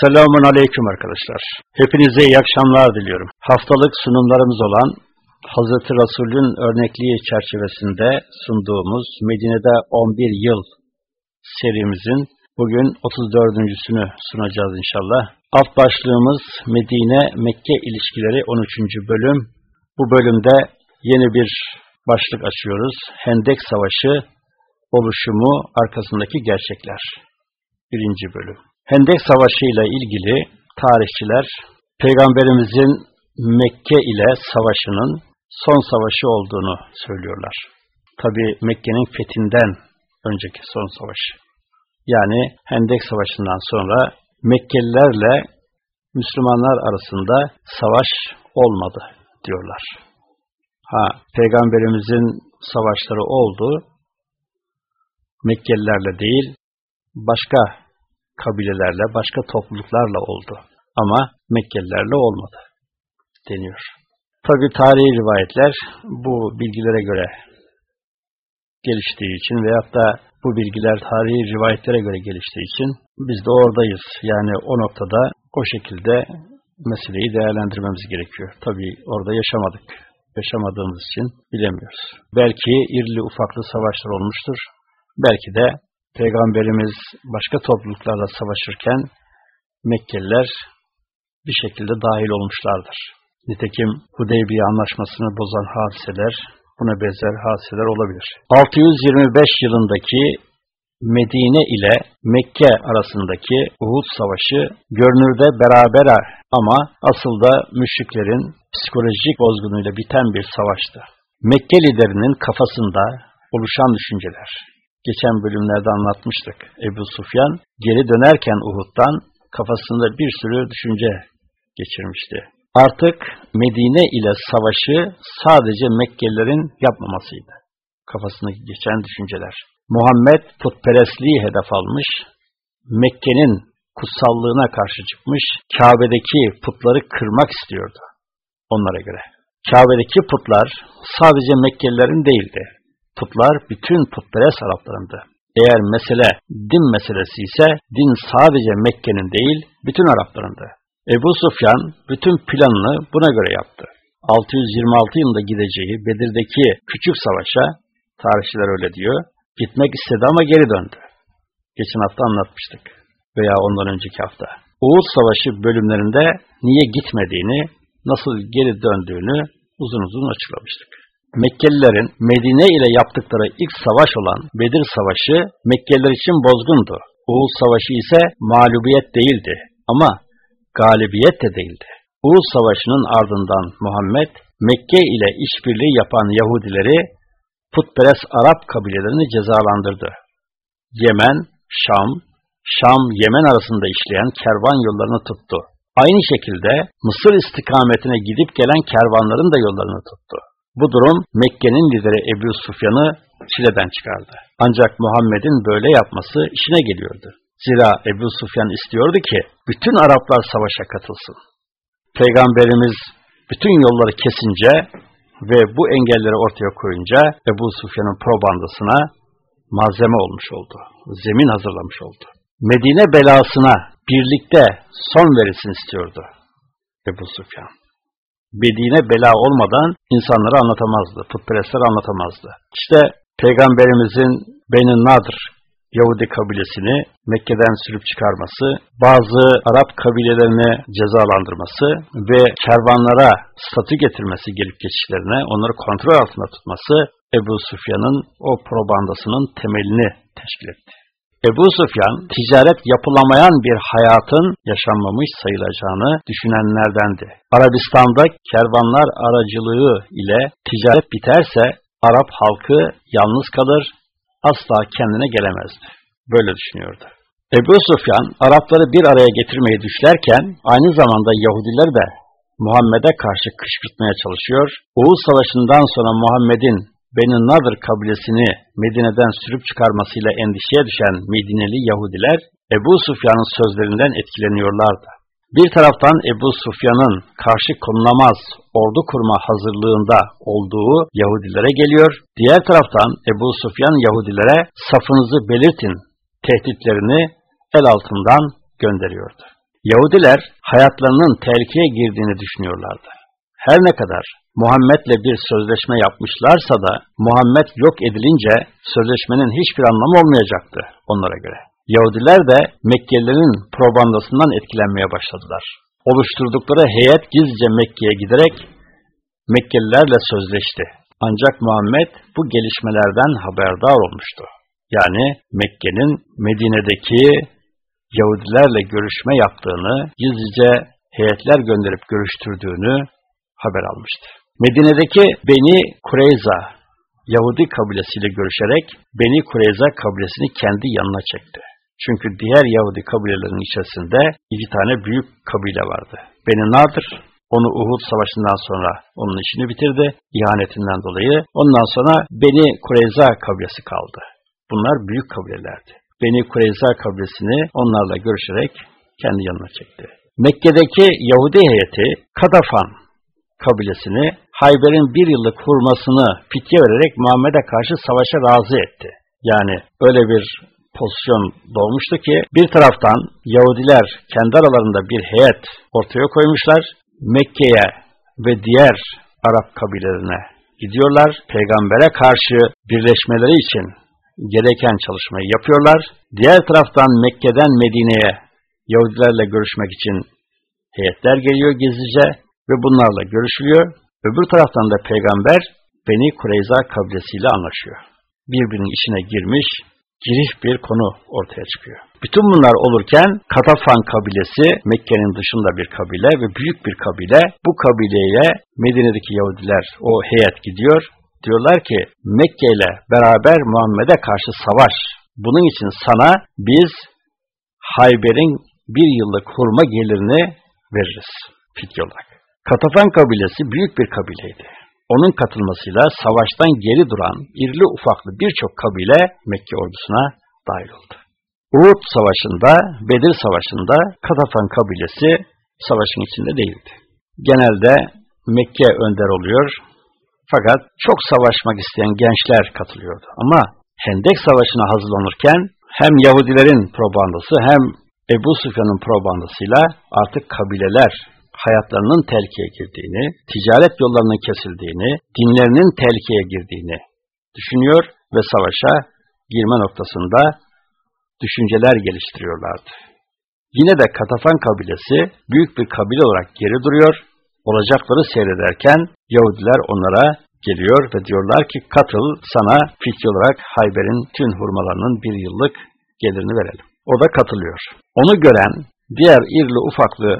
Selamun Aleyküm arkadaşlar. Hepinize iyi akşamlar diliyorum. Haftalık sunumlarımız olan Hazreti Resul'ün örnekliği çerçevesinde sunduğumuz Medine'de 11 yıl serimizin bugün 34.sünü sunacağız inşallah. Alt başlığımız Medine-Mekke ilişkileri 13. bölüm. Bu bölümde yeni bir başlık açıyoruz. Hendek Savaşı oluşumu arkasındaki gerçekler. Birinci bölüm. Hendek Savaşı ile ilgili tarihçiler Peygamberimizin Mekke ile savaşının son savaşı olduğunu söylüyorlar. Tabi Mekke'nin fethinden önceki son savaşı. Yani Hendek Savaşı'ndan sonra Mekkelilerle Müslümanlar arasında savaş olmadı diyorlar. Ha, Peygamberimizin savaşları oldu, Mekkelilerle değil, başka kabilelerle, başka topluluklarla oldu. Ama Mekkelilerle olmadı deniyor. Tabi tarihi rivayetler bu bilgilere göre geliştiği için veyahut da bu bilgiler tarihi rivayetlere göre geliştiği için biz de oradayız. Yani o noktada o şekilde meseleyi değerlendirmemiz gerekiyor. Tabi orada yaşamadık. Yaşamadığımız için bilemiyoruz. Belki irli ufaklı savaşlar olmuştur. Belki de Peygamberimiz başka topluluklarla savaşırken Mekkeliler bir şekilde dahil olmuşlardır. Nitekim Hudeybiye anlaşmasını bozan hadiseler, buna benzer hadiseler olabilir. 625 yılındaki Medine ile Mekke arasındaki Uhud Savaşı görünürde beraber ama asıl da müşriklerin psikolojik bozgunuyla biten bir savaştı. Mekke liderinin kafasında oluşan düşünceler, geçen bölümlerde anlatmıştık. Ebu Sufyan geri dönerken Uhud'dan kafasında bir sürü düşünce geçirmişti. Artık Medine ile savaşı sadece Mekkelilerin yapmamasıydı. Kafasındaki geçen düşünceler. Muhammed putperestliği hedef almış, Mekke'nin kutsallığına karşı çıkmış, Kabe'deki putları kırmak istiyordu onlara göre. Kabe'deki putlar sadece Mekkelilerin değildi putlar bütün putperest Araplarındı. Eğer mesele din meselesi ise din sadece Mekke'nin değil bütün Araplarındı. Ebu Sufyan bütün planını buna göre yaptı. 626 yılında gideceği Bedir'deki küçük savaşa, tarihçiler öyle diyor, gitmek istedi ama geri döndü. Geçen hafta anlatmıştık veya ondan önceki hafta. Uğuz Savaşı bölümlerinde niye gitmediğini, nasıl geri döndüğünü uzun uzun açıklamıştık. Mekkelilerin Medine ile yaptıkları ilk savaş olan Bedir Savaşı Mekkeliler için bozgundu. Uhud Savaşı ise mağlubiyet değildi ama galibiyet de değildi. Uhud Savaşı'nın ardından Muhammed Mekke ile işbirliği yapan Yahudileri putperest Arap kabilelerini cezalandırdı. Yemen, Şam, Şam, Yemen arasında işleyen kervan yollarını tuttu. Aynı şekilde Mısır istikametine gidip gelen kervanların da yollarını tuttu. Bu durum Mekke'nin lideri Ebu Sufyan'ı çileden çıkardı. Ancak Muhammed'in böyle yapması işine geliyordu. Zira Ebu Sufyan istiyordu ki bütün Araplar savaşa katılsın. Peygamberimiz bütün yolları kesince ve bu engelleri ortaya koyunca Ebu Sufyan'ın probandasına malzeme olmuş oldu. Zemin hazırlamış oldu. Medine belasına birlikte son verilsin istiyordu Ebu Sufyan. Bedine bela olmadan insanları anlatamazdı, putperestler anlatamazdı. İşte Peygamberimizin Beni Nadr Yahudi kabilesini Mekke'den sürüp çıkarması, bazı Arap kabilelerini cezalandırması ve kervanlara statü getirmesi gelip geçişlerine, onları kontrol altında tutması Ebu Sufyan'ın o probandasının temelini teşkil etti. Ebu Sufyan, ticaret yapılamayan bir hayatın yaşanmamış sayılacağını düşünenlerdendi. Arabistan'da kervanlar aracılığı ile ticaret biterse Arap halkı yalnız kalır, asla kendine gelemezdi. Böyle düşünüyordu. Ebu Sufyan, Arapları bir araya getirmeyi düşlerken, aynı zamanda Yahudiler de Muhammed'e karşı kışkırtmaya çalışıyor. Uğuz Savaşı'ndan sonra Muhammed'in Beni Nadir kabilesini Medine'den sürüp çıkarmasıyla endişeye düşen Medineli Yahudiler Ebu Sufyan'ın sözlerinden etkileniyorlardı. Bir taraftan Ebu Sufyan'ın karşı konulamaz ordu kurma hazırlığında olduğu Yahudilere geliyor, diğer taraftan Ebu Sufyan Yahudilere safınızı belirtin tehditlerini el altından gönderiyordu. Yahudiler hayatlarının tehlikeye girdiğini düşünüyorlardı. Her ne kadar Muhammed'le bir sözleşme yapmışlarsa da Muhammed yok edilince sözleşmenin hiçbir anlamı olmayacaktı onlara göre. Yahudiler de Mekkelilerin probandasından etkilenmeye başladılar. Oluşturdukları heyet gizlice Mekke'ye giderek Mekkelilerle sözleşti. Ancak Muhammed bu gelişmelerden haberdar olmuştu. Yani Mekke'nin Medine'deki Yahudilerle görüşme yaptığını, gizlice heyetler gönderip görüştürdüğünü haber almıştı. Medine'deki Beni Kureyza, Yahudi kabilesiyle görüşerek Beni Kureyza kabilesini kendi yanına çekti. Çünkü diğer Yahudi kabilelerin içerisinde iki tane büyük kabile vardı. Beni Nadir, onu Uhud Savaşı'ndan sonra onun işini bitirdi, ihanetinden dolayı. Ondan sonra Beni Kureyza kabilesi kaldı. Bunlar büyük kabilelerdi. Beni Kureyza kabilesini onlarla görüşerek kendi yanına çekti. Mekke'deki Yahudi heyeti Kadafan kabilesini Hayber'in bir yıllık hurmasını fitye vererek Muhammed'e karşı savaşa razı etti. Yani öyle bir pozisyon doğmuştu ki bir taraftan Yahudiler kendi aralarında bir heyet ortaya koymuşlar. Mekke'ye ve diğer Arap kabilelerine gidiyorlar. Peygambere karşı birleşmeleri için gereken çalışmayı yapıyorlar. Diğer taraftan Mekke'den Medine'ye Yahudilerle görüşmek için heyetler geliyor gizlice ve bunlarla görüşülüyor. Öbür taraftan da peygamber Beni Kureyza kabilesiyle anlaşıyor. Birbirinin içine girmiş, giriş bir konu ortaya çıkıyor. Bütün bunlar olurken Katafan kabilesi Mekke'nin dışında bir kabile ve büyük bir kabile. Bu kabileye Medine'deki Yahudiler o heyet gidiyor. Diyorlar ki Mekke ile beraber Muhammed'e karşı savaş. Bunun için sana biz Hayber'in bir yıllık hurma gelirini veririz fitye olarak. Katafan kabilesi büyük bir kabileydi. Onun katılmasıyla savaştan geri duran irili ufaklı birçok kabile Mekke ordusuna dahil oldu. Uhud Savaşı'nda, Bedir Savaşı'nda Katafan kabilesi savaşın içinde değildi. Genelde Mekke önder oluyor fakat çok savaşmak isteyen gençler katılıyordu. Ama Hendek Savaşı'na hazırlanırken hem Yahudilerin probandası hem Ebu Sufyan'ın probandasıyla artık kabileler hayatlarının tehlikeye girdiğini, ticaret yollarının kesildiğini, dinlerinin tehlikeye girdiğini düşünüyor ve savaşa girme noktasında düşünceler geliştiriyorlardı. Yine de Katafan kabilesi büyük bir kabile olarak geri duruyor, olacakları seyrederken Yahudiler onlara geliyor ve diyorlar ki katıl sana fitye olarak Hayber'in tüm hurmalarının bir yıllık gelirini verelim. O da katılıyor. Onu gören diğer irli ufaklı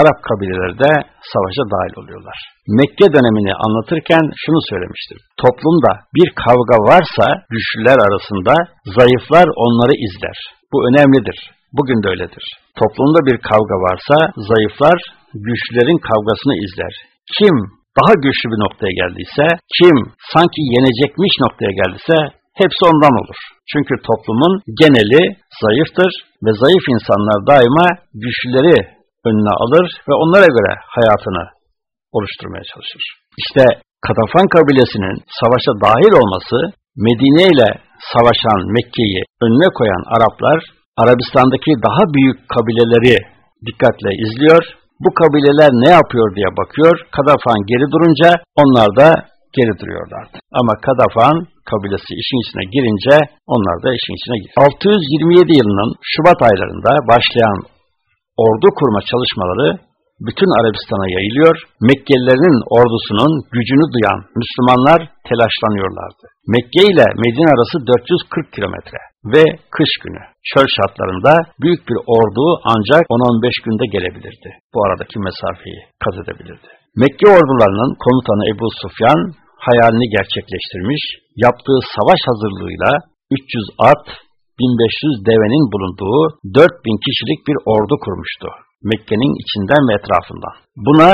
Arap kabileleri de savaşa dahil oluyorlar. Mekke dönemini anlatırken şunu söylemiştir. Toplumda bir kavga varsa güçlüler arasında zayıflar onları izler. Bu önemlidir. Bugün de öyledir. Toplumda bir kavga varsa zayıflar güçlülerin kavgasını izler. Kim daha güçlü bir noktaya geldiyse, kim sanki yenecekmiş noktaya geldiyse hepsi ondan olur. Çünkü toplumun geneli zayıftır ve zayıf insanlar daima güçlüleri önüne alır ve onlara göre hayatını oluşturmaya çalışır. İşte Katafan kabilesinin savaşa dahil olması, Medine ile savaşan Mekke'yi önüne koyan Araplar, Arabistan'daki daha büyük kabileleri dikkatle izliyor. Bu kabileler ne yapıyor diye bakıyor. Kadafan geri durunca onlar da geri duruyorlardı. Ama Kadafan kabilesi işin içine girince onlar da işin içine giriyor. 627 yılının Şubat aylarında başlayan ordu kurma çalışmaları bütün Arabistan'a yayılıyor. Mekkelilerin ordusunun gücünü duyan Müslümanlar telaşlanıyorlardı. Mekke ile Medine arası 440 kilometre ve kış günü çöl şartlarında büyük bir ordu ancak 10-15 günde gelebilirdi. Bu aradaki mesafeyi kat edebilirdi. Mekke ordularının komutanı Ebu Sufyan hayalini gerçekleştirmiş, yaptığı savaş hazırlığıyla 300 at, 1500 devenin bulunduğu 4000 kişilik bir ordu kurmuştu. Mekke'nin içinden ve etrafından. Buna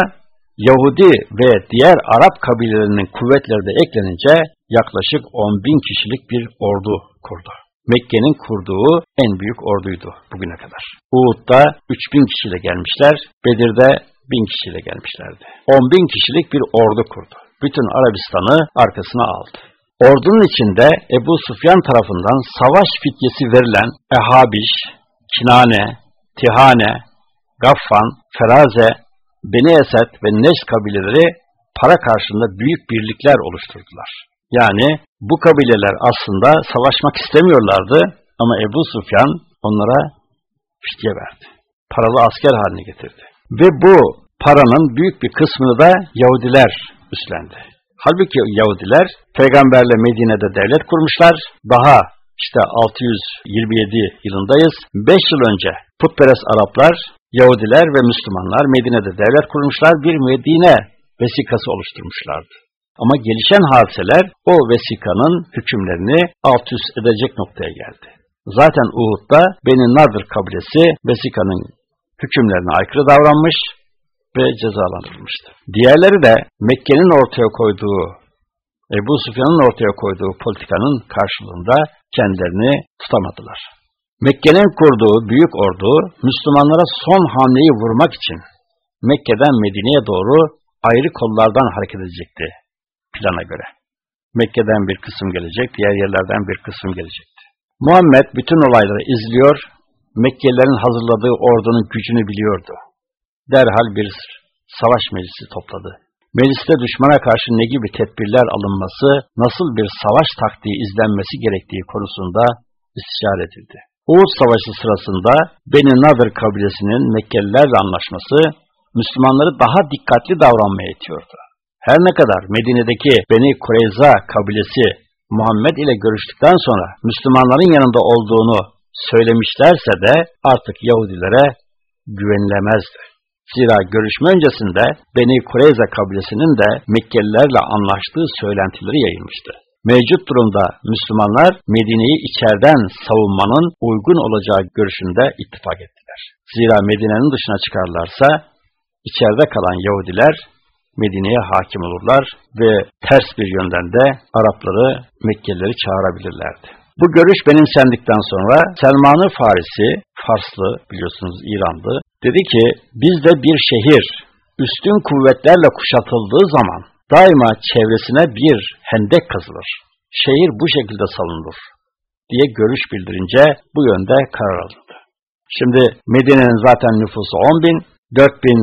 Yahudi ve diğer Arap kabilelerinin kuvvetleri de eklenince yaklaşık 10 bin kişilik bir ordu kurdu. Mekke'nin kurduğu en büyük orduydu bugüne kadar. Uhud'da 3 bin kişiyle gelmişler, Bedir'de 1000 kişiyle gelmişlerdi. 10 bin kişilik bir ordu kurdu. Bütün Arabistan'ı arkasına aldı. Ordunun içinde Ebu Sufyan tarafından savaş fityesi verilen Ehabiş, Kinane, Tihane Gaffan, Feraze, Beni Esed ve Neş kabileleri para karşılığında büyük birlikler oluşturdular. Yani bu kabileler aslında savaşmak istemiyorlardı ama Ebu Sufyan onlara fidye verdi. Paralı asker haline getirdi. Ve bu paranın büyük bir kısmını da Yahudiler üstlendi. Halbuki Yahudiler peygamberle Medine'de devlet kurmuşlar. Daha işte 627 yılındayız. 5 yıl önce putperest Araplar, Yahudiler ve Müslümanlar Medine'de devlet kurmuşlar. Bir Medine vesikası oluşturmuşlardı. Ama gelişen hadiseler o vesikanın hükümlerini alt üst edecek noktaya geldi. Zaten Uhud'da Beni Nadir kabilesi vesikanın hükümlerine aykırı davranmış ve cezalandırılmıştı. Diğerleri de Mekke'nin ortaya koyduğu, Ebu Sufyan'ın ortaya koyduğu politikanın karşılığında kendilerini tutamadılar. Mekke'nin kurduğu büyük ordu Müslümanlara son hamleyi vurmak için Mekke'den Medine'ye doğru ayrı kollardan hareket edecekti plana göre. Mekke'den bir kısım gelecek, diğer yerlerden bir kısım gelecekti. Muhammed bütün olayları izliyor, Mekkelilerin hazırladığı ordunun gücünü biliyordu. Derhal bir savaş meclisi topladı. Mecliste düşmana karşı ne gibi tedbirler alınması, nasıl bir savaş taktiği izlenmesi gerektiği konusunda istişare edildi. Uğuz Savaşı sırasında Beni Nadir kabilesinin Mekkelilerle anlaşması Müslümanları daha dikkatli davranmaya itiyordu. Her ne kadar Medine'deki Beni Kureyza kabilesi Muhammed ile görüştükten sonra Müslümanların yanında olduğunu söylemişlerse de artık Yahudilere güvenilemezdi. Zira görüşme öncesinde Beni Kureyza kabilesinin de Mekkelilerle anlaştığı söylentileri yayılmıştı. Mevcut durumda Müslümanlar Medine'yi içeriden savunmanın uygun olacağı görüşünde ittifak ettiler. Zira Medine'nin dışına çıkarlarsa içeride kalan Yahudiler Medine'ye hakim olurlar ve ters bir yönden de Arapları, Mekkelileri çağırabilirlerdi. Bu görüş benimsendikten sonra Selman-ı Farisi, Farslı biliyorsunuz İranlı, dedi ki bizde bir şehir üstün kuvvetlerle kuşatıldığı zaman daima çevresine bir hendek kazılır. Şehir bu şekilde salınır diye görüş bildirince bu yönde karar alındı. Şimdi Medine'nin zaten nüfusu 10 bin, 4 bin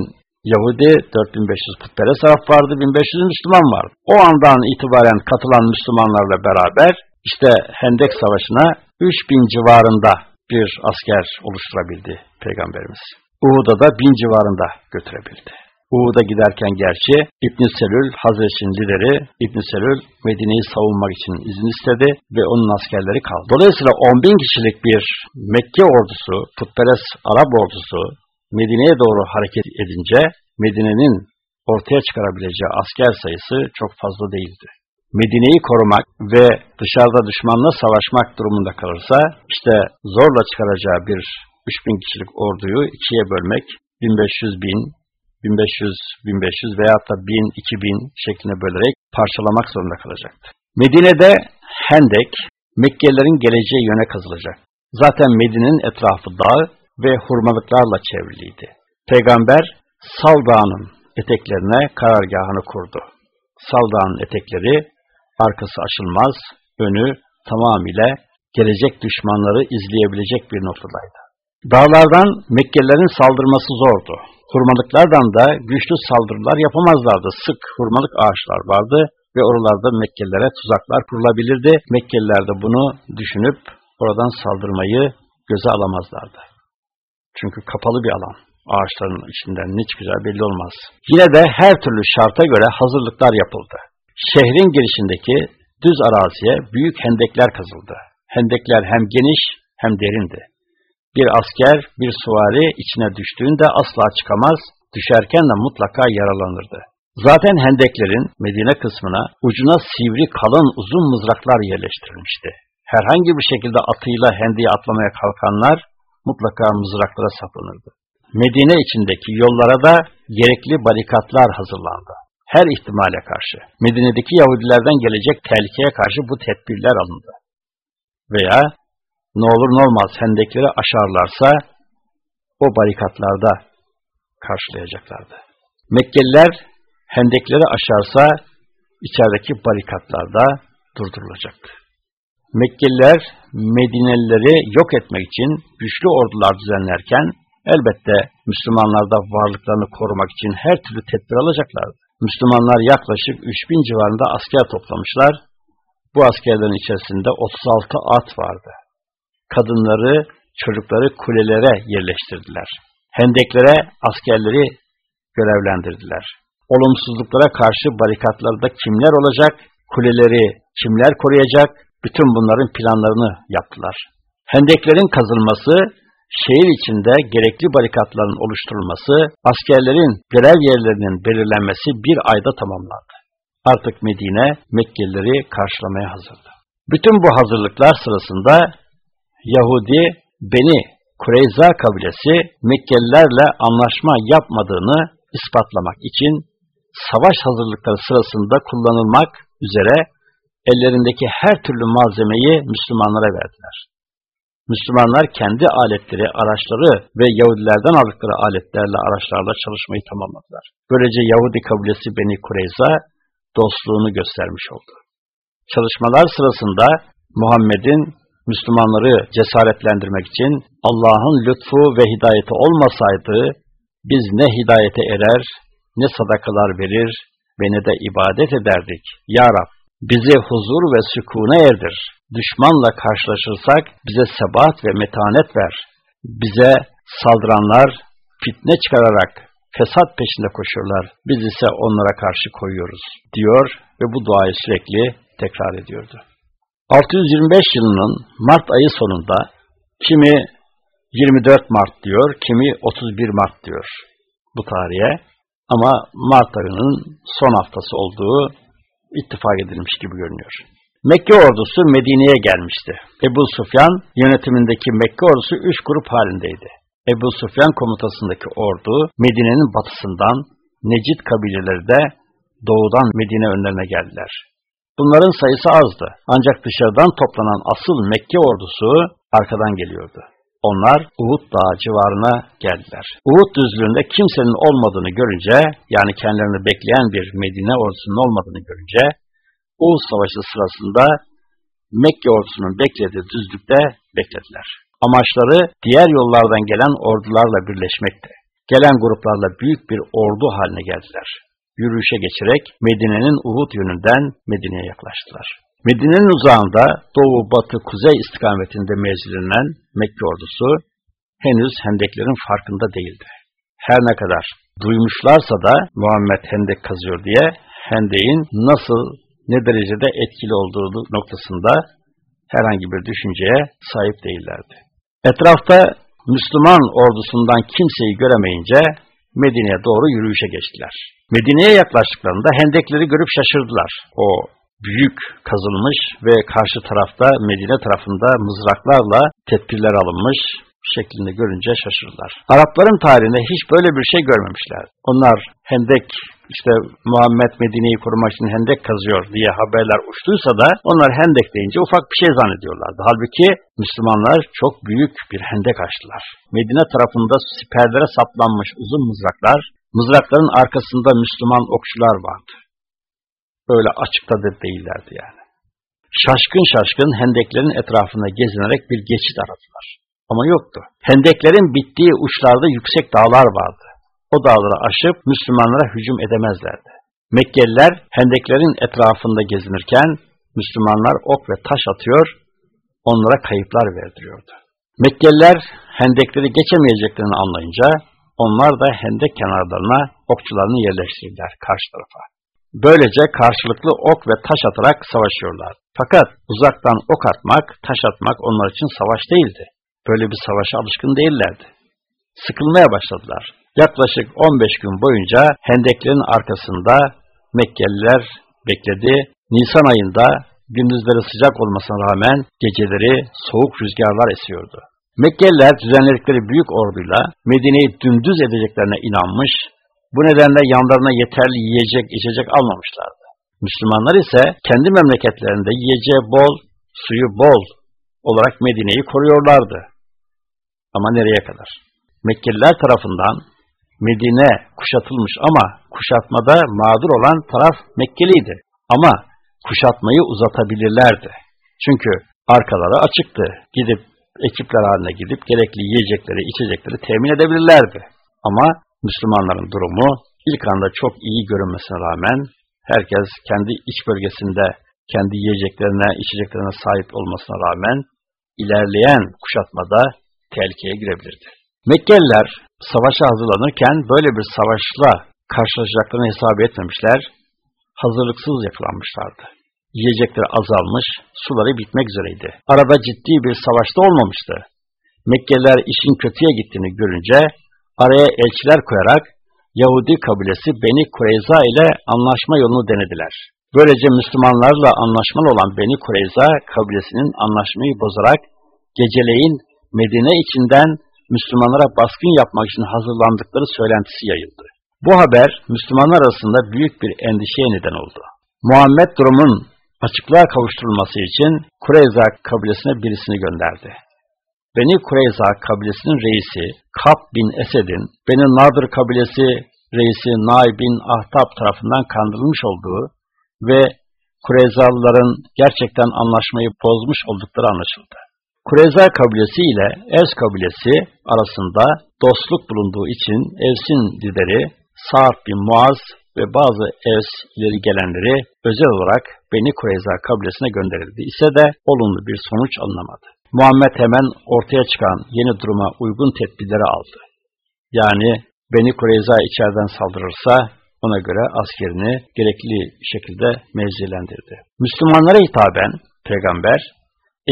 Yahudi, 4500 putperest Arap vardı, 1500 Müslüman vardı. O andan itibaren katılan Müslümanlarla beraber işte Hendek Savaşı'na 3000 civarında bir asker oluşturabildi Peygamberimiz. Uhud'a da 1000 civarında götürebildi. Uhud'a giderken gerçi İbn Selül, Hazreç'in lideri İbn Selül Medine'yi savunmak için izin istedi ve onun askerleri kaldı. Dolayısıyla 10 bin kişilik bir Mekke ordusu, putperest Arap ordusu Medine'ye doğru hareket edince Medine'nin ortaya çıkarabileceği asker sayısı çok fazla değildi. Medine'yi korumak ve dışarıda düşmanla savaşmak durumunda kalırsa işte zorla çıkaracağı bir 3000 kişilik orduyu ikiye bölmek 1500 bin, 1500, 1500 veya da 1000, 2000 şeklinde bölerek parçalamak zorunda kalacaktı. Medine'de Hendek, Mekkelilerin geleceği yöne kazılacak. Zaten Medine'nin etrafı dağ ve hurmalıklarla çevriliydi. Peygamber Sal Dağı'nın eteklerine karargahını kurdu. Sal Dağı'nın etekleri arkası açılmaz, önü tamamıyla gelecek düşmanları izleyebilecek bir noktadaydı. Dağlardan Mekkelilerin saldırması zordu. Hurmalıklardan da güçlü saldırılar yapamazlardı. Sık hurmalık ağaçlar vardı ve oralarda Mekkelilere tuzaklar kurulabilirdi. Mekkeliler de bunu düşünüp oradan saldırmayı göze alamazlardı. Çünkü kapalı bir alan. Ağaçların içinden ne çıkacağı belli olmaz. Yine de her türlü şarta göre hazırlıklar yapıldı. Şehrin girişindeki düz araziye büyük hendekler kazıldı. Hendekler hem geniş hem derindi. Bir asker, bir suvari içine düştüğünde asla çıkamaz, düşerken de mutlaka yaralanırdı. Zaten hendeklerin Medine kısmına ucuna sivri kalın uzun mızraklar yerleştirilmişti. Herhangi bir şekilde atıyla hendeyi atlamaya kalkanlar mutlaka mızraklara saplanırdı. Medine içindeki yollara da gerekli barikatlar hazırlandı. Her ihtimale karşı, Medine'deki Yahudilerden gelecek tehlikeye karşı bu tedbirler alındı. Veya ne olur ne olmaz hendekleri aşarlarsa o barikatlarda karşılayacaklardı. Mekkeliler hendekleri aşarsa içerideki barikatlarda durdurulacaktı. Mekkeliler Medinelileri yok etmek için güçlü ordular düzenlerken elbette Müslümanlarda varlıklarını korumak için her türlü tedbir alacaklardı. Müslümanlar yaklaşık 3000 civarında asker toplamışlar. Bu askerlerin içerisinde 36 at vardı. Kadınları, çocukları kulelere yerleştirdiler. Hendeklere askerleri görevlendirdiler. Olumsuzluklara karşı barikatlarda kimler olacak, kuleleri kimler koruyacak, bütün bunların planlarını yaptılar. Hendeklerin kazılması, şehir içinde gerekli barikatların oluşturulması, askerlerin görev yerlerinin belirlenmesi bir ayda tamamlandı. Artık Medine, Mekkelileri karşılamaya hazırdı. Bütün bu hazırlıklar sırasında Yahudi Beni Kureyza kabilesi Mekkelilerle anlaşma yapmadığını ispatlamak için savaş hazırlıkları sırasında kullanılmak üzere ellerindeki her türlü malzemeyi Müslümanlara verdiler. Müslümanlar kendi aletleri, araçları ve Yahudilerden aldıkları aletlerle, araçlarla çalışmayı tamamladılar. Böylece Yahudi kabilesi Beni Kureyza dostluğunu göstermiş oldu. Çalışmalar sırasında Muhammed'in Müslümanları cesaretlendirmek için Allah'ın lütfu ve hidayeti olmasaydı biz ne hidayete erer, ne sadakalar verir ve ne de ibadet ederdik. Ya Rab, bizi huzur ve sükune erdir. Düşmanla karşılaşırsak bize sebat ve metanet ver. Bize saldıranlar fitne çıkararak fesat peşinde koşuyorlar. Biz ise onlara karşı koyuyoruz diyor ve bu duayı sürekli tekrar ediyordu. 625 yılının Mart ayı sonunda kimi 24 Mart diyor, kimi 31 Mart diyor bu tarihe. Ama Mart ayının son haftası olduğu ittifak edilmiş gibi görünüyor. Mekke ordusu Medine'ye gelmişti. Ebu Sufyan yönetimindeki Mekke ordusu üç grup halindeydi. Ebu Sufyan komutasındaki ordu Medine'nin batısından Necid kabileleri de doğudan Medine önlerine geldiler. Bunların sayısı azdı. Ancak dışarıdan toplanan asıl Mekke ordusu arkadan geliyordu. Onlar Uhud Dağı civarına geldiler. Uhud düzlüğünde kimsenin olmadığını görünce, yani kendilerini bekleyen bir Medine ordusunun olmadığını görünce, Uhud Savaşı sırasında Mekke ordusunun beklediği düzlükte beklediler. Amaçları diğer yollardan gelen ordularla birleşmekti. Gelen gruplarla büyük bir ordu haline geldiler. Yürüyüşe geçerek Medine'nin Uhud yönünden Medine'ye yaklaştılar. Medine'nin uzağında doğu, batı, kuzey istikametinde mevzilenen Mekke ordusu henüz hendeklerin farkında değildi. Her ne kadar duymuşlarsa da Muhammed hendek kazıyor diye hendeğin nasıl, ne derecede etkili olduğu noktasında herhangi bir düşünceye sahip değillerdi. Etrafta Müslüman ordusundan kimseyi göremeyince Medine'ye doğru yürüyüşe geçtiler. Medine'ye yaklaştıklarında hendekleri görüp şaşırdılar. O büyük kazılmış ve karşı tarafta Medine tarafında mızraklarla tedbirler alınmış şeklinde görünce şaşırdılar. Arapların tarihinde hiç böyle bir şey görmemişler. Onlar hendek işte Muhammed Medine'yi korumak için hendek kazıyor diye haberler uçtuysa da onlar hendek deyince ufak bir şey zannediyorlardı. Halbuki Müslümanlar çok büyük bir hendek açtılar. Medine tarafında siperlere saplanmış uzun mızraklar, mızrakların arkasında Müslüman okçular vardı öyle açıkta da değillerdi yani. Şaşkın şaşkın hendeklerin etrafında gezinerek bir geçit aradılar. Ama yoktu. Hendeklerin bittiği uçlarda yüksek dağlar vardı. O dağları aşıp Müslümanlara hücum edemezlerdi. Mekkeliler hendeklerin etrafında gezinirken Müslümanlar ok ve taş atıyor, onlara kayıplar verdiriyordu. Mekkeliler hendekleri geçemeyeceklerini anlayınca onlar da hendek kenarlarına okçularını yerleştirdiler karşı tarafa. Böylece karşılıklı ok ve taş atarak savaşıyorlar. Fakat uzaktan ok atmak, taş atmak onlar için savaş değildi. Böyle bir savaşa alışkın değillerdi. Sıkılmaya başladılar. Yaklaşık 15 gün boyunca hendeklerin arkasında Mekkeliler bekledi. Nisan ayında gündüzleri sıcak olmasına rağmen geceleri soğuk rüzgarlar esiyordu. Mekkeliler düzenledikleri büyük orduyla Medine'yi dümdüz edeceklerine inanmış bu nedenle yanlarına yeterli yiyecek, içecek almamışlardı. Müslümanlar ise kendi memleketlerinde yiyeceği bol, suyu bol olarak Medine'yi koruyorlardı. Ama nereye kadar? Mekkeliler tarafından Medine kuşatılmış ama kuşatmada mağdur olan taraf Mekkeliydi. Ama kuşatmayı uzatabilirlerdi. Çünkü arkaları açıktı. Gidip ekipler haline gidip gerekli yiyecekleri, içecekleri temin edebilirlerdi. Ama Müslümanların durumu ilk anda çok iyi görünmesine rağmen herkes kendi iç bölgesinde kendi yiyeceklerine, içeceklerine sahip olmasına rağmen ilerleyen kuşatmada tehlikeye girebilirdi. Mekkeliler savaşa hazırlanırken böyle bir savaşla karşılaşacaklarını hesap etmemişler, hazırlıksız yakalanmışlardı. Yiyecekleri azalmış, suları bitmek üzereydi. Arada ciddi bir savaşta olmamıştı. Mekkeliler işin kötüye gittiğini görünce araya elçiler koyarak Yahudi kabilesi Beni Kureyza ile anlaşma yolunu denediler. Böylece Müslümanlarla anlaşmalı olan Beni Kureyza kabilesinin anlaşmayı bozarak geceleyin Medine içinden Müslümanlara baskın yapmak için hazırlandıkları söylentisi yayıldı. Bu haber Müslümanlar arasında büyük bir endişeye neden oldu. Muhammed durumun açıklığa kavuşturulması için Kureyza kabilesine birisini gönderdi. Beni Kureyza kabilesinin reisi Kab bin Esed'in Beni Nadir kabilesi reisi Nay bin Ahtab tarafından kandırılmış olduğu ve Kureyzalıların gerçekten anlaşmayı bozmuş oldukları anlaşıldı. Kureyza kabilesi ile Evs kabilesi arasında dostluk bulunduğu için Evs'in lideri Sa'd bin Muaz ve bazı Evs ileri gelenleri özel olarak Beni Kureyza kabilesine gönderildi ise de olumlu bir sonuç alınamadı. Muhammed hemen ortaya çıkan yeni duruma uygun tedbirleri aldı. Yani Beni Kureyza içeriden saldırırsa ona göre askerini gerekli şekilde mevzilendirdi. Müslümanlara hitaben peygamber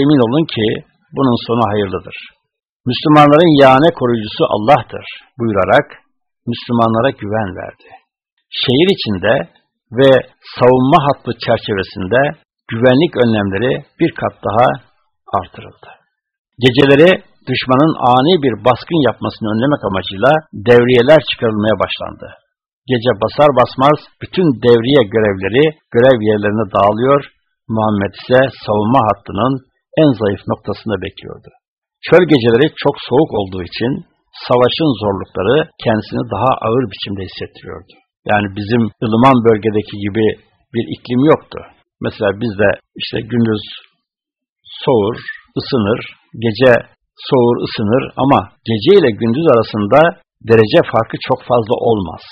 emin olun ki bunun sonu hayırlıdır. Müslümanların yane koruyucusu Allah'tır buyurarak Müslümanlara güven verdi. Şehir içinde ve savunma hattı çerçevesinde güvenlik önlemleri bir kat daha artırıldı. Geceleri düşmanın ani bir baskın yapmasını önlemek amacıyla devriyeler çıkarılmaya başlandı. Gece basar basmaz bütün devriye görevleri görev yerlerine dağılıyor, Muhammed ise savunma hattının en zayıf noktasında bekliyordu. Çöl geceleri çok soğuk olduğu için savaşın zorlukları kendisini daha ağır biçimde hissettiriyordu. Yani bizim ılıman bölgedeki gibi bir iklim yoktu. Mesela bizde işte gündüz soğur, ısınır, gece soğur, ısınır ama gece ile gündüz arasında derece farkı çok fazla olmaz.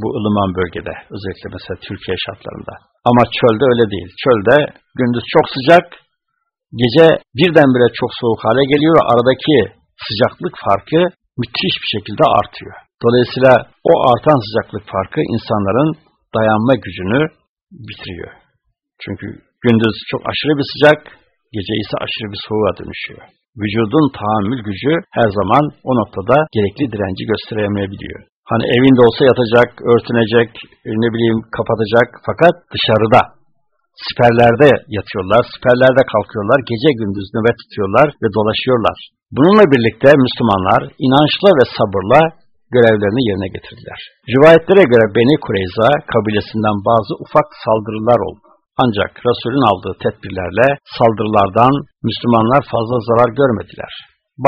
Bu ılıman bölgede, özellikle mesela Türkiye şartlarında. Ama çölde öyle değil. Çölde gündüz çok sıcak, gece birdenbire çok soğuk hale geliyor ve aradaki sıcaklık farkı müthiş bir şekilde artıyor. Dolayısıyla o artan sıcaklık farkı insanların dayanma gücünü bitiriyor. Çünkü gündüz çok aşırı bir sıcak, gece ise aşırı bir soğuğa dönüşüyor. Vücudun tahammül gücü her zaman o noktada gerekli direnci gösteremeyebiliyor. Hani evinde olsa yatacak, örtünecek, ne bileyim kapatacak fakat dışarıda siperlerde yatıyorlar, siperlerde kalkıyorlar, gece gündüz nöbet tutuyorlar ve dolaşıyorlar. Bununla birlikte Müslümanlar inançla ve sabırla görevlerini yerine getirdiler. Rivayetlere göre Beni Kureyza kabilesinden bazı ufak saldırılar oldu. Ancak Resul'ün aldığı tedbirlerle saldırılardan Müslümanlar fazla zarar görmediler.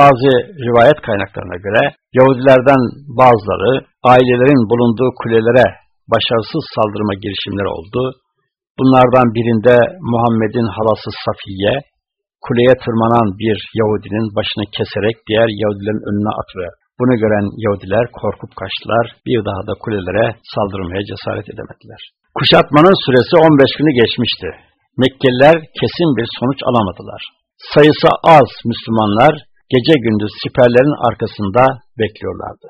Bazı rivayet kaynaklarına göre Yahudilerden bazıları ailelerin bulunduğu kulelere başarısız saldırma girişimleri oldu. Bunlardan birinde Muhammed'in halası Safiye, kuleye tırmanan bir Yahudinin başını keserek diğer Yahudilerin önüne atıyor. Bunu gören Yahudiler korkup kaçtılar, bir daha da kulelere saldırmaya cesaret edemediler. Kuşatmanın süresi 15 günü geçmişti. Mekkeliler kesin bir sonuç alamadılar. Sayısı az Müslümanlar gece gündüz siperlerin arkasında bekliyorlardı.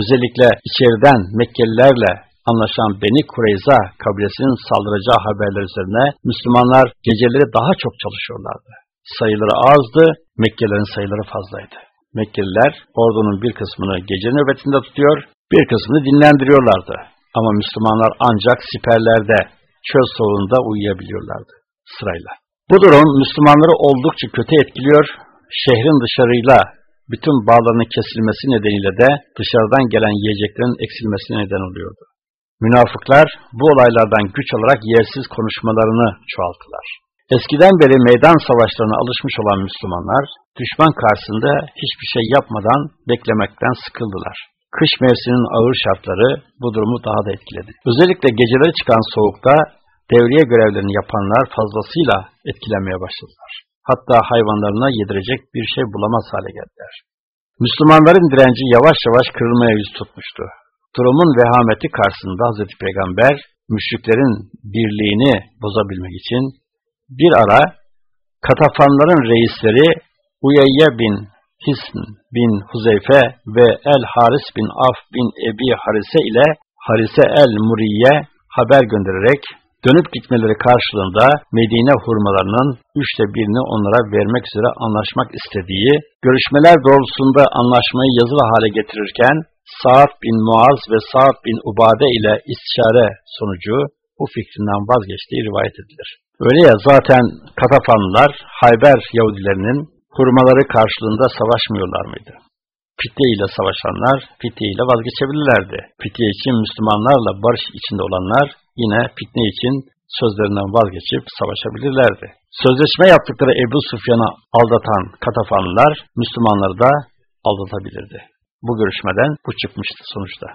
Özellikle içeriden Mekkelilerle anlaşan Beni Kureyza kabilesinin saldıracağı haberler üzerine Müslümanlar geceleri daha çok çalışıyorlardı. Sayıları azdı, Mekkelilerin sayıları fazlaydı. Mekkeliler ordunun bir kısmını gece nöbetinde tutuyor, bir kısmını dinlendiriyorlardı. Ama Müslümanlar ancak siperlerde, çöl soğuğunda uyuyabiliyorlardı sırayla. Bu durum Müslümanları oldukça kötü etkiliyor, şehrin dışarıyla bütün bağlarının kesilmesi nedeniyle de dışarıdan gelen yiyeceklerin eksilmesine neden oluyordu. Münafıklar bu olaylardan güç alarak yersiz konuşmalarını çoğalttılar. Eskiden beri meydan savaşlarına alışmış olan Müslümanlar, düşman karşısında hiçbir şey yapmadan beklemekten sıkıldılar. Kış mevsiminin ağır şartları bu durumu daha da etkiledi. Özellikle geceleri çıkan soğukta devriye görevlerini yapanlar fazlasıyla etkilenmeye başladılar. Hatta hayvanlarına yedirecek bir şey bulamaz hale geldiler. Müslümanların direnci yavaş yavaş kırılmaya yüz tutmuştu. Durumun vehameti karşısında Hz. Peygamber, müşriklerin birliğini bozabilmek için bir ara katafanların reisleri Uyeyye bin Hisn bin Huzeyfe ve El Haris bin Af bin Ebi Harise ile Harise el Muriye haber göndererek dönüp gitmeleri karşılığında Medine hurmalarının üçte birini onlara vermek üzere anlaşmak istediği, görüşmeler doğrultusunda anlaşmayı yazılı hale getirirken Sa'd bin Muaz ve Sa'd bin Ubade ile istişare sonucu bu fikrinden vazgeçtiği rivayet edilir. Öyle ya zaten Katafanlılar Hayber Yahudilerinin hurmaları karşılığında savaşmıyorlar mıydı? Fitye ile savaşanlar fitye ile vazgeçebilirlerdi. Fitye için Müslümanlarla barış içinde olanlar yine fitne için sözlerinden vazgeçip savaşabilirlerdi. Sözleşme yaptıkları Ebu Sufyan'ı aldatan Katafanlılar Müslümanları da aldatabilirdi. Bu görüşmeden bu çıkmıştı sonuçta.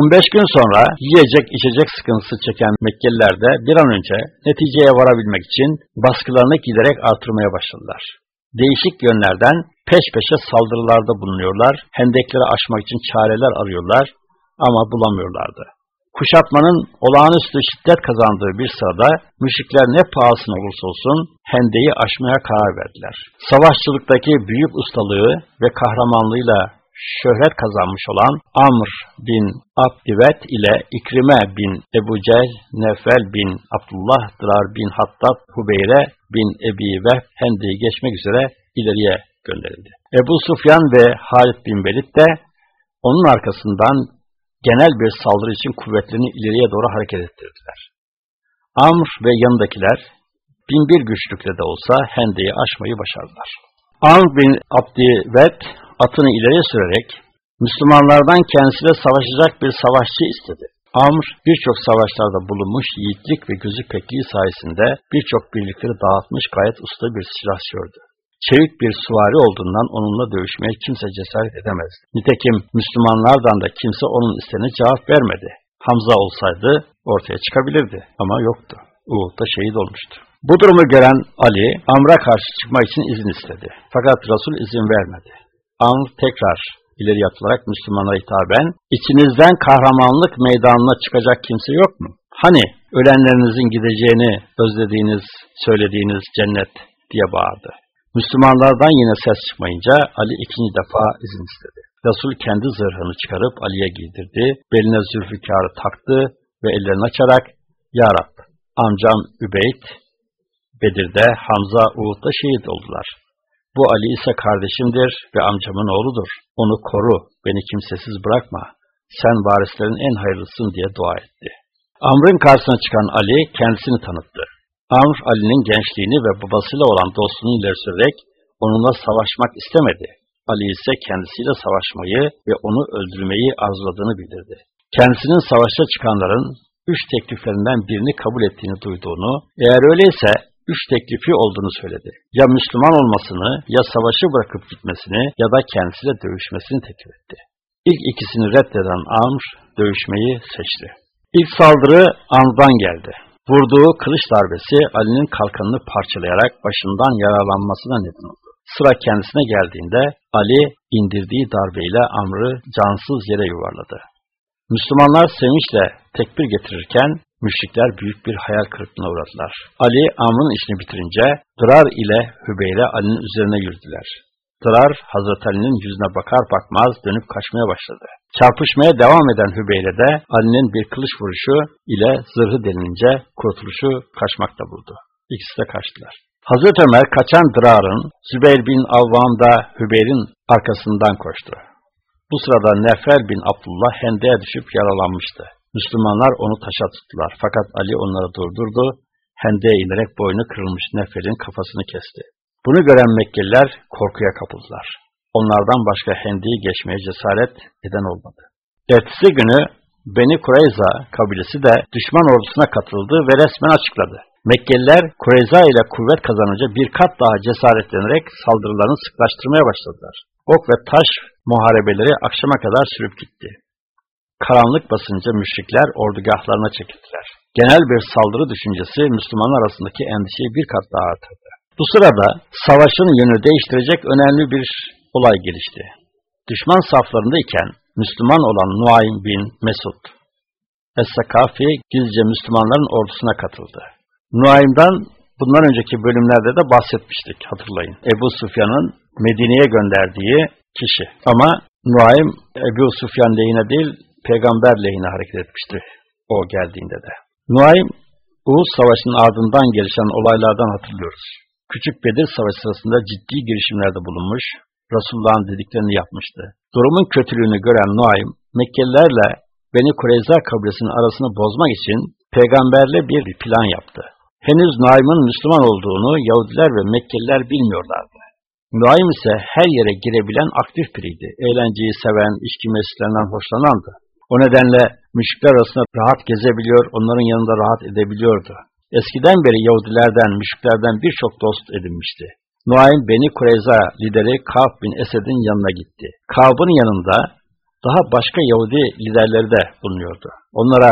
15 gün sonra yiyecek içecek sıkıntısı çeken Mekkeliler de bir an önce neticeye varabilmek için baskılarını giderek artırmaya başladılar. Değişik yönlerden peş peşe saldırılarda bulunuyorlar, hendekleri aşmak için çareler arıyorlar ama bulamıyorlardı. Kuşatmanın olağanüstü şiddet kazandığı bir sırada müşrikler ne pahasına olursa olsun hendeyi aşmaya karar verdiler. Savaşçılıktaki büyük ustalığı ve kahramanlığıyla şöhret kazanmış olan Amr bin Abdivet ile İkrime bin Ebu Cehl, Nefel bin Abdullah, Dırar bin Hattab, Hubeyre bin Ebi ve Hende'yi geçmek üzere ileriye gönderildi. Ebu Sufyan ve Halid bin Velid de onun arkasından genel bir saldırı için kuvvetlerini ileriye doğru hareket ettirdiler. Amr ve yanındakiler binbir güçlükle de olsa Hende'yi aşmayı başardılar. Amr bin Abdivet atını ileriye sürerek Müslümanlardan kendisiyle savaşacak bir savaşçı istedi. Amr birçok savaşlarda bulunmuş yiğitlik ve gözü pekliği sayesinde birçok birlikleri dağıtmış gayet usta bir silahşördü. Çevik bir suvari olduğundan onunla dövüşmeye kimse cesaret edemezdi. Nitekim Müslümanlardan da kimse onun isteğine cevap vermedi. Hamza olsaydı ortaya çıkabilirdi ama yoktu. Uhud'da şehit olmuştu. Bu durumu gören Ali, Amr'a karşı çıkmak için izin istedi. Fakat Resul izin vermedi. Amr tekrar ileri atılarak Müslümanlara hitaben, içinizden kahramanlık meydanına çıkacak kimse yok mu? Hani ölenlerinizin gideceğini özlediğiniz, söylediğiniz cennet diye bağırdı. Müslümanlardan yine ses çıkmayınca Ali ikinci defa izin istedi. Resul kendi zırhını çıkarıp Ali'ye giydirdi, beline zülfikarı taktı ve ellerini açarak, Ya Rab, amcam Übeyt, Bedir'de, Hamza, Uhud'da şehit oldular. Bu Ali ise kardeşimdir ve amcamın oğludur. Onu koru, beni kimsesiz bırakma. Sen varislerin en hayırlısın diye dua etti. Amr'ın karşısına çıkan Ali kendisini tanıttı. Amr, Ali'nin gençliğini ve babasıyla olan dostluğunu ileri sürerek onunla savaşmak istemedi. Ali ise kendisiyle savaşmayı ve onu öldürmeyi arzuladığını bildirdi. Kendisinin savaşa çıkanların üç tekliflerinden birini kabul ettiğini duyduğunu, eğer öyleyse üç teklifi olduğunu söyledi. Ya Müslüman olmasını, ya savaşı bırakıp gitmesini ya da kendisiyle dövüşmesini teklif etti. İlk ikisini reddeden Amr dövüşmeyi seçti. İlk saldırı Amr'dan geldi. Vurduğu kılıç darbesi Ali'nin kalkanını parçalayarak başından yaralanmasına neden oldu. Sıra kendisine geldiğinde Ali indirdiği darbeyle Amr'ı cansız yere yuvarladı. Müslümanlar sevinçle tekbir getirirken müşrikler büyük bir hayal kırıklığına uğradılar. Ali Amr'ın işini bitirince Dırar ile Hübeyre Ali'nin üzerine yürüdüler. Dırar Hazreti Ali'nin yüzüne bakar bakmaz dönüp kaçmaya başladı. Çarpışmaya devam eden Hübeyre de Ali'nin bir kılıç vuruşu ile zırhı delinince kurtuluşu kaçmakta buldu. İkisi de kaçtılar. Hazreti Ömer kaçan Dırar'ın Zübeyir bin Avvam da Hübeyr'in arkasından koştu. Bu sırada Nefer bin Abdullah hendeye düşüp yaralanmıştı. Müslümanlar onu taşa tuttular fakat Ali onları durdurdu, hendeye inerek boynu kırılmış Nefer'in kafasını kesti. Bunu gören Mekkeliler korkuya kapıldılar. Onlardan başka hendeyi geçmeye cesaret eden olmadı. Ertesi günü Beni Kureyza kabilesi de düşman ordusuna katıldı ve resmen açıkladı. Mekkeliler Kureyza ile kuvvet kazanınca bir kat daha cesaretlenerek saldırılarını sıklaştırmaya başladılar. Ok ve taş muharebeleri akşama kadar sürüp gitti. Karanlık basınca müşrikler ordugahlarına çekildiler. Genel bir saldırı düşüncesi Müslümanlar arasındaki endişeyi bir kat daha artırdı. Bu sırada savaşın yönü değiştirecek önemli bir olay gelişti. Düşman saflarındayken Müslüman olan Nuaym bin Mesud Es-Sakafi gizlice Müslümanların ordusuna katıldı. Nuaym'dan bundan önceki bölümlerde de bahsetmiştik hatırlayın. Ebu Sufyan'ın Medine'ye gönderdiği kişi. Ama Nuaym Ebu Sufyan lehine değil peygamber lehine hareket etmişti o geldiğinde de. Nuaym Uğuz Savaşı'nın ardından gelişen olaylardan hatırlıyoruz. Küçük Bedir Savaşı sırasında ciddi girişimlerde bulunmuş, Resulullah'ın dediklerini yapmıştı. Durumun kötülüğünü gören Nuaym, Mekkelilerle Beni Kureyza kabilesinin arasını bozmak için peygamberle bir plan yaptı. Henüz Nuaym'ın Müslüman olduğunu Yahudiler ve Mekkeliler bilmiyorlardı. Nuaym ise her yere girebilen aktif biriydi. Eğlenceyi seven, içki mesleğinden hoşlanandı. O nedenle müşrikler arasında rahat gezebiliyor, onların yanında rahat edebiliyordu. Eskiden beri Yahudilerden, müşriklerden birçok dost edinmişti. Nuaym Beni Kureyza lideri Ka'b bin Esed'in yanına gitti. Ka'b'ın yanında daha başka Yahudi liderleri de bulunuyordu. Onlara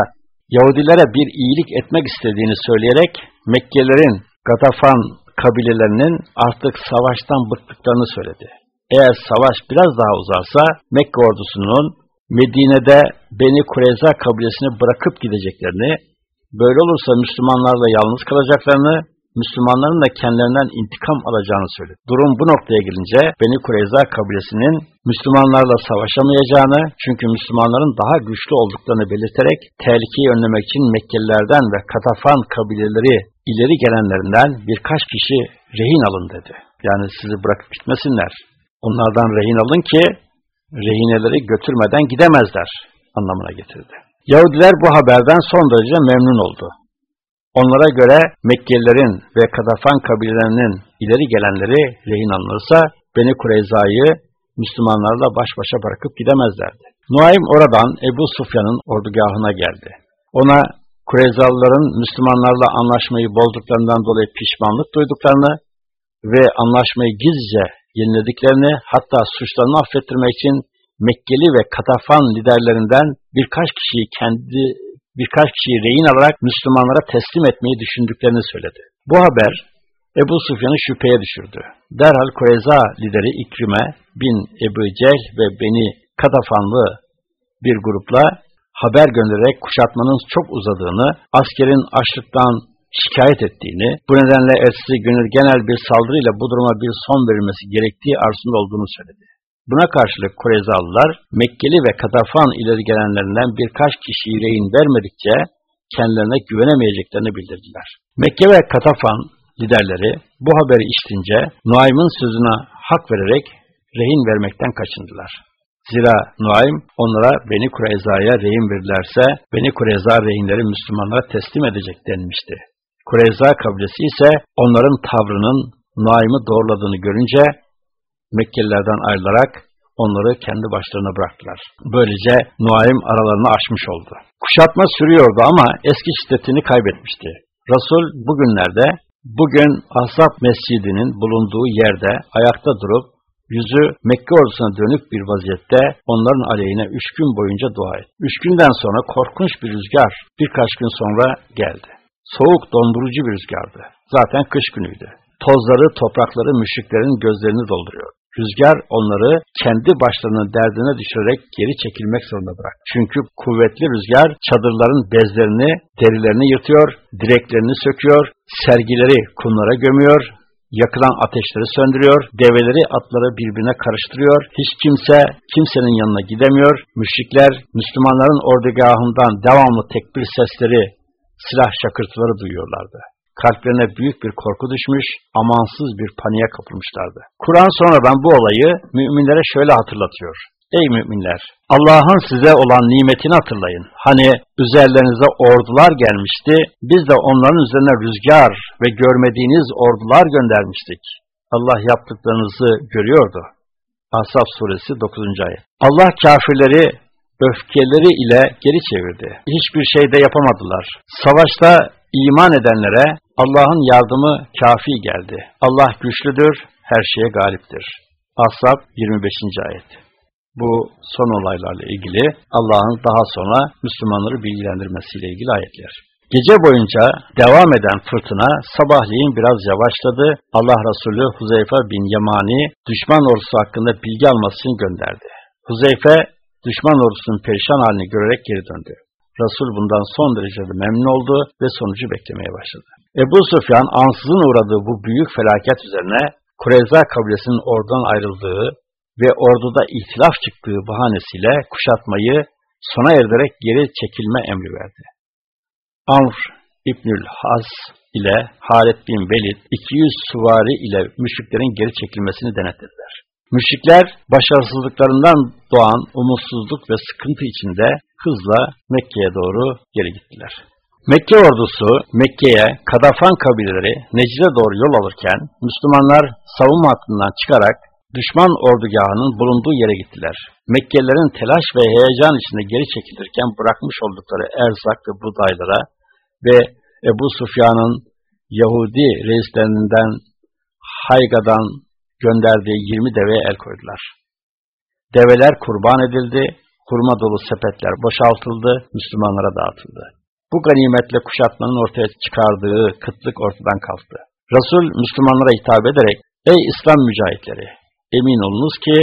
Yahudilere bir iyilik etmek istediğini söyleyerek Mekkelilerin Gatafan kabilelerinin artık savaştan bıktıklarını söyledi. Eğer savaş biraz daha uzarsa Mekke ordusunun Medine'de Beni Kureyza kabilesini bırakıp gideceklerini, böyle olursa Müslümanlarla yalnız kalacaklarını, Müslümanların da kendilerinden intikam alacağını söyledi. Durum bu noktaya gelince Beni Kureyza kabilesinin Müslümanlarla savaşamayacağını, çünkü Müslümanların daha güçlü olduklarını belirterek tehlikeyi önlemek için Mekkelilerden ve Katafan kabileleri ileri gelenlerinden birkaç kişi rehin alın dedi. Yani sizi bırakıp gitmesinler. Onlardan rehin alın ki rehineleri götürmeden gidemezler anlamına getirdi. Yahudiler bu haberden son derece memnun oldu. Onlara göre Mekkelilerin ve Kadafan kabilelerinin ileri gelenleri rehin alınırsa Beni Kureyza'yı Müslümanlarla baş başa bırakıp gidemezlerdi. Nuaym oradan Ebu Sufyan'ın ordugahına geldi. Ona Kureyzalıların Müslümanlarla anlaşmayı bozduklarından dolayı pişmanlık duyduklarını ve anlaşmayı gizlice yenilediklerini hatta suçlarını affettirmek için Mekkeli ve Katafan liderlerinden birkaç kişiyi kendi birkaç kişiyi rehin alarak Müslümanlara teslim etmeyi düşündüklerini söyledi. Bu haber Ebu Sufyan'ı şüpheye düşürdü. Derhal Kureyza lideri İkrime bin Ebu Cehl ve Beni Katafanlı bir grupla haber göndererek kuşatmanın çok uzadığını, askerin açlıktan şikayet ettiğini, bu nedenle ertesi günü genel bir saldırıyla bu duruma bir son verilmesi gerektiği arzusunda olduğunu söyledi. Buna karşılık Kureyzalılar, Mekkeli ve Katafan ileri gelenlerinden birkaç kişiyi rehin vermedikçe kendilerine güvenemeyeceklerini bildirdiler. Mekke ve Katafan liderleri bu haberi işitince Nuaym'ın sözüne hak vererek rehin vermekten kaçındılar. Zira Nuaym onlara Beni Kureyza'ya rehin verirlerse Beni Kureyza rehinleri Müslümanlara teslim edecek denmişti. Kureyza kabilesi ise onların tavrının Nuaym'ı doğruladığını görünce Mekkelilerden ayrılarak onları kendi başlarına bıraktılar. Böylece Nuaym aralarını aşmış oldu. Kuşatma sürüyordu ama eski şiddetini kaybetmişti. Resul bugünlerde, bugün Ahzab Mescidi'nin bulunduğu yerde ayakta durup, yüzü Mekke ordusuna dönük bir vaziyette onların aleyhine üç gün boyunca dua etti. Üç günden sonra korkunç bir rüzgar birkaç gün sonra geldi. Soğuk dondurucu bir rüzgardı. Zaten kış günüydü. Tozları, toprakları müşriklerin gözlerini dolduruyor. Rüzgar onları kendi başlarının derdine düşürerek geri çekilmek zorunda bırak. Çünkü kuvvetli rüzgar çadırların bezlerini, derilerini yırtıyor, direklerini söküyor, sergileri kumlara gömüyor, yakılan ateşleri söndürüyor, develeri atları birbirine karıştırıyor, hiç kimse kimsenin yanına gidemiyor, müşrikler Müslümanların ordugahından devamlı tekbir sesleri, silah şakırtıları duyuyorlardı kalplerine büyük bir korku düşmüş, amansız bir paniğe kapılmışlardı. Kur'an sonradan bu olayı müminlere şöyle hatırlatıyor. Ey müminler! Allah'ın size olan nimetini hatırlayın. Hani üzerlerinize ordular gelmişti, biz de onların üzerine rüzgar ve görmediğiniz ordular göndermiştik. Allah yaptıklarınızı görüyordu. Ashab suresi 9. ayet. Allah kafirleri öfkeleri ile geri çevirdi. Hiçbir şey de yapamadılar. Savaşta iman edenlere Allah'ın yardımı kafi geldi. Allah güçlüdür, her şeye galiptir. Ashab 25. ayet. Bu son olaylarla ilgili Allah'ın daha sonra Müslümanları bilgilendirmesiyle ilgili ayetler. Gece boyunca devam eden fırtına sabahleyin biraz yavaşladı. Allah Resulü Huzeyfe bin Yamani düşman ordusu hakkında bilgi alması için gönderdi. Huzeyfe düşman ordusunun perişan halini görerek geri döndü. Resul bundan son derece memnun oldu ve sonucu beklemeye başladı. Ebu Sufyan ansızın uğradığı bu büyük felaket üzerine Kureyza kabilesinin oradan ayrıldığı ve orduda ihtilaf çıktığı bahanesiyle kuşatmayı sona erdirerek geri çekilme emri verdi. Amr İbnül Haz ile Halid bin Velid 200 suvari ile müşriklerin geri çekilmesini denetlediler. Müşrikler başarısızlıklarından doğan umutsuzluk ve sıkıntı içinde hızla Mekke'ye doğru geri gittiler. Mekke ordusu Mekke'ye Kadafan kabileleri Necd'e doğru yol alırken Müslümanlar savunma hattından çıkarak düşman ordugahının bulunduğu yere gittiler. Mekkelilerin telaş ve heyecan içinde geri çekilirken bırakmış oldukları erzak ve buğdaylara ve Ebu Sufyan'ın Yahudi reislerinden Hayga'dan gönderdiği 20 deveye el koydular. Develer kurban edildi, hurma dolu sepetler boşaltıldı, Müslümanlara dağıtıldı. Bu ganimetle kuşatmanın ortaya çıkardığı kıtlık ortadan kalktı. Resul Müslümanlara hitap ederek, Ey İslam mücahitleri! Emin olunuz ki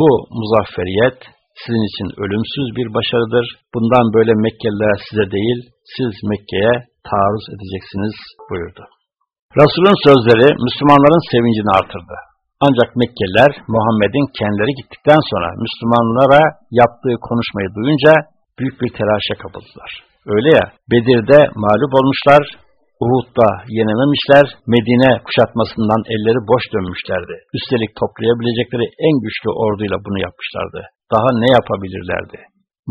bu muzafferiyet sizin için ölümsüz bir başarıdır. Bundan böyle Mekkeliler size değil, siz Mekke'ye taarruz edeceksiniz buyurdu. Resul'ün sözleri Müslümanların sevincini artırdı. Ancak Mekkeliler Muhammed'in kendileri gittikten sonra Müslümanlara yaptığı konuşmayı duyunca büyük bir telaşa kapıldılar. Öyle ya, Bedir'de mağlup olmuşlar, Uhud'da yenememişler, Medine kuşatmasından elleri boş dönmüşlerdi. Üstelik toplayabilecekleri en güçlü orduyla bunu yapmışlardı. Daha ne yapabilirlerdi?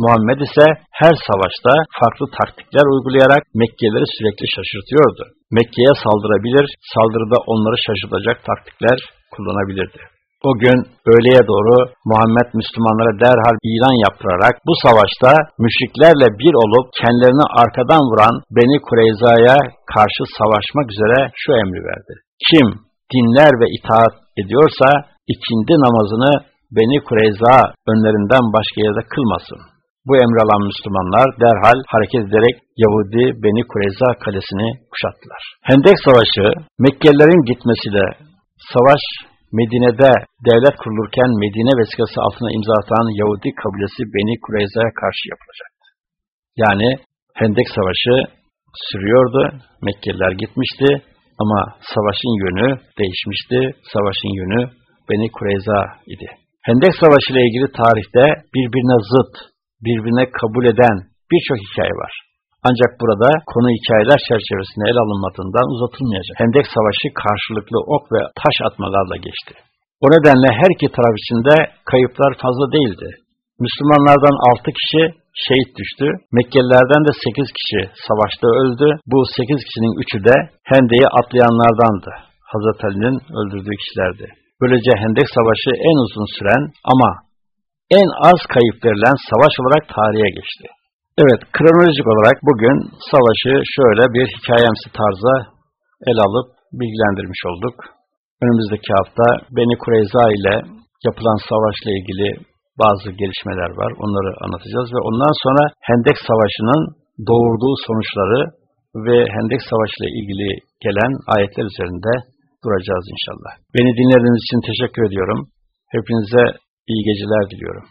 Muhammed ise her savaşta farklı taktikler uygulayarak Mekkelileri sürekli şaşırtıyordu. Mekke'ye saldırabilir, saldırıda onları şaşırtacak taktikler kullanabilirdi. O gün öğleye doğru Muhammed Müslümanlara derhal ilan yaptırarak bu savaşta müşriklerle bir olup kendilerini arkadan vuran Beni Kureyza'ya karşı savaşmak üzere şu emri verdi. Kim dinler ve itaat ediyorsa ikindi namazını Beni Kureyza önlerinden başka yerde kılmasın. Bu emri alan Müslümanlar derhal hareket ederek Yahudi Beni Kureyza kalesini kuşattılar. Hendek Savaşı Mekkelilerin gitmesiyle savaş Medine'de devlet kurulurken Medine vesikası altına imza atan Yahudi kabilesi Beni Kureyza'ya karşı yapılacaktı. Yani Hendek Savaşı sürüyordu, Mekkeliler gitmişti ama savaşın yönü değişmişti, savaşın yönü Beni Kureyza idi. Hendek Savaşı ile ilgili tarihte birbirine zıt, birbirine kabul eden birçok hikaye var. Ancak burada konu hikayeler çerçevesinde el alınmadığından uzatılmayacak. Hendek Savaşı karşılıklı ok ve taş atmalarla geçti. O nedenle her iki taraf içinde kayıplar fazla değildi. Müslümanlardan altı kişi şehit düştü. Mekkelilerden de sekiz kişi savaşta öldü. Bu sekiz kişinin üçü de Hendek'i atlayanlardandı. Hazreti Ali'nin öldürdüğü kişilerdi. Böylece Hendek Savaşı en uzun süren ama en az kayıp verilen savaş olarak tarihe geçti. Evet, kronolojik olarak bugün savaşı şöyle bir hikayemsi tarza el alıp bilgilendirmiş olduk. Önümüzdeki hafta Beni Kureyza ile yapılan savaşla ilgili bazı gelişmeler var. Onları anlatacağız ve ondan sonra Hendek Savaşı'nın doğurduğu sonuçları ve Hendek Savaşı ile ilgili gelen ayetler üzerinde duracağız inşallah. Beni dinlediğiniz için teşekkür ediyorum. Hepinize iyi geceler diliyorum.